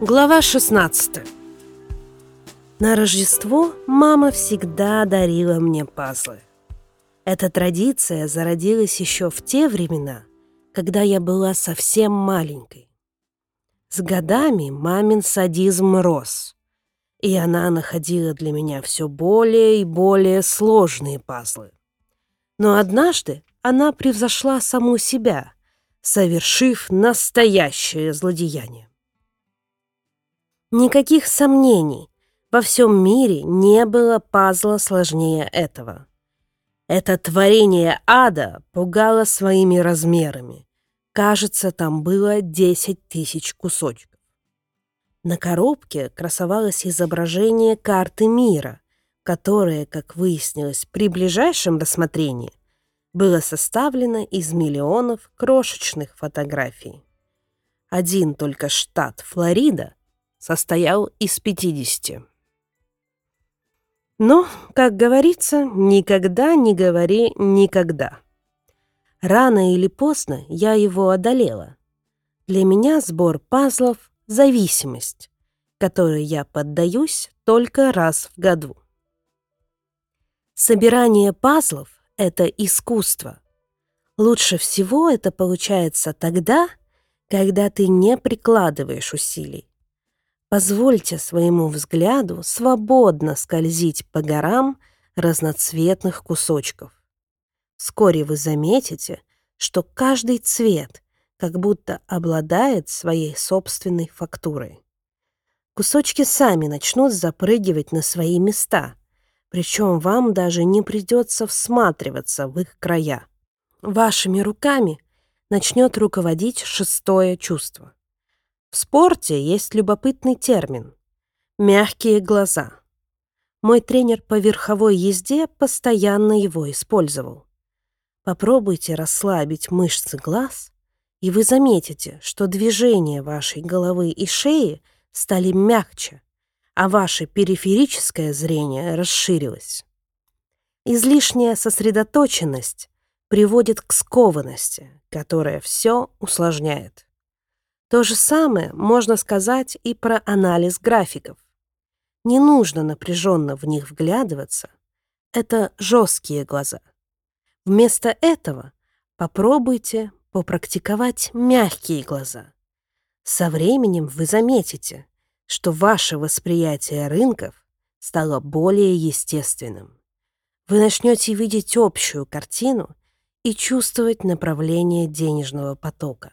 Глава 16 На Рождество мама всегда дарила мне пазлы. Эта традиция зародилась еще в те времена, когда я была совсем маленькой. С годами мамин садизм рос, и она находила для меня все более и более сложные пазлы. Но однажды она превзошла саму себя, совершив настоящее злодеяние. Никаких сомнений, во всем мире не было пазла сложнее этого. Это творение ада пугало своими размерами. Кажется, там было 10 тысяч кусочков. На коробке красовалось изображение карты мира, которое, как выяснилось при ближайшем рассмотрении, было составлено из миллионов крошечных фотографий. Один только штат Флорида состоял из 50. Но, как говорится, никогда не говори никогда. Рано или поздно я его одолела. Для меня сбор пазлов — зависимость, которой я поддаюсь только раз в году. Собирание пазлов — это искусство. Лучше всего это получается тогда, когда ты не прикладываешь усилий. Позвольте своему взгляду свободно скользить по горам разноцветных кусочков. Вскоре вы заметите, что каждый цвет как будто обладает своей собственной фактурой. Кусочки сами начнут запрыгивать на свои места, причем вам даже не придется всматриваться в их края. Вашими руками начнет руководить шестое чувство. В спорте есть любопытный термин — мягкие глаза. Мой тренер по верховой езде постоянно его использовал. Попробуйте расслабить мышцы глаз, и вы заметите, что движения вашей головы и шеи стали мягче, а ваше периферическое зрение расширилось. Излишняя сосредоточенность приводит к скованности, которая все усложняет. То же самое можно сказать и про анализ графиков. Не нужно напряженно в них вглядываться. Это жесткие глаза. Вместо этого попробуйте попрактиковать мягкие глаза. Со временем вы заметите, что ваше восприятие рынков стало более естественным. Вы начнете видеть общую картину и чувствовать направление денежного потока.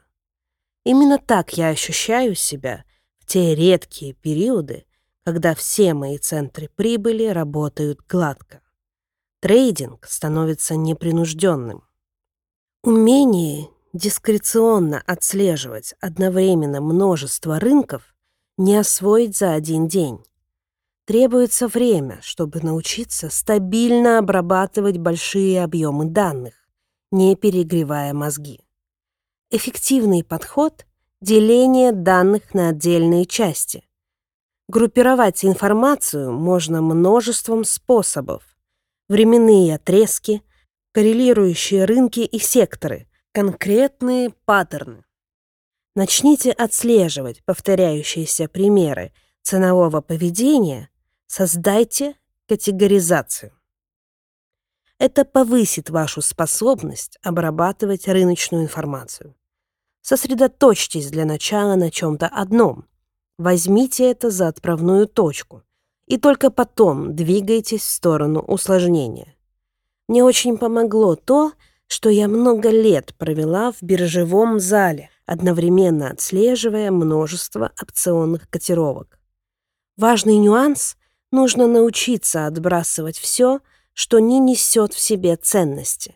Именно так я ощущаю себя в те редкие периоды, когда все мои центры прибыли работают гладко. Трейдинг становится непринужденным. Умение дискреционно отслеживать одновременно множество рынков не освоить за один день. Требуется время, чтобы научиться стабильно обрабатывать большие объемы данных, не перегревая мозги. Эффективный подход — деление данных на отдельные части. Группировать информацию можно множеством способов. Временные отрезки, коррелирующие рынки и секторы, конкретные паттерны. Начните отслеживать повторяющиеся примеры ценового поведения, создайте категоризацию. Это повысит вашу способность обрабатывать рыночную информацию. Сосредоточьтесь для начала на чем-то одном. Возьмите это за отправную точку. И только потом двигайтесь в сторону усложнения. Мне очень помогло то, что я много лет провела в биржевом зале, одновременно отслеживая множество опционных котировок. Важный нюанс — нужно научиться отбрасывать все, что не несет в себе ценности.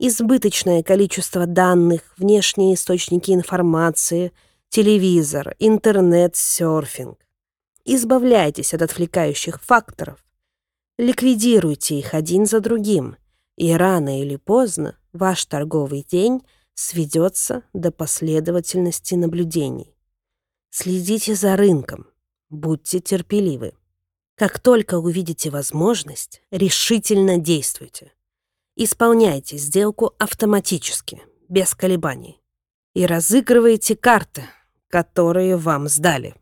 Избыточное количество данных, внешние источники информации, телевизор, интернет, серфинг. Избавляйтесь от отвлекающих факторов. Ликвидируйте их один за другим, и рано или поздно ваш торговый день сведется до последовательности наблюдений. Следите за рынком, будьте терпеливы. Как только увидите возможность, решительно действуйте. Исполняйте сделку автоматически, без колебаний. И разыгрывайте карты, которые вам сдали.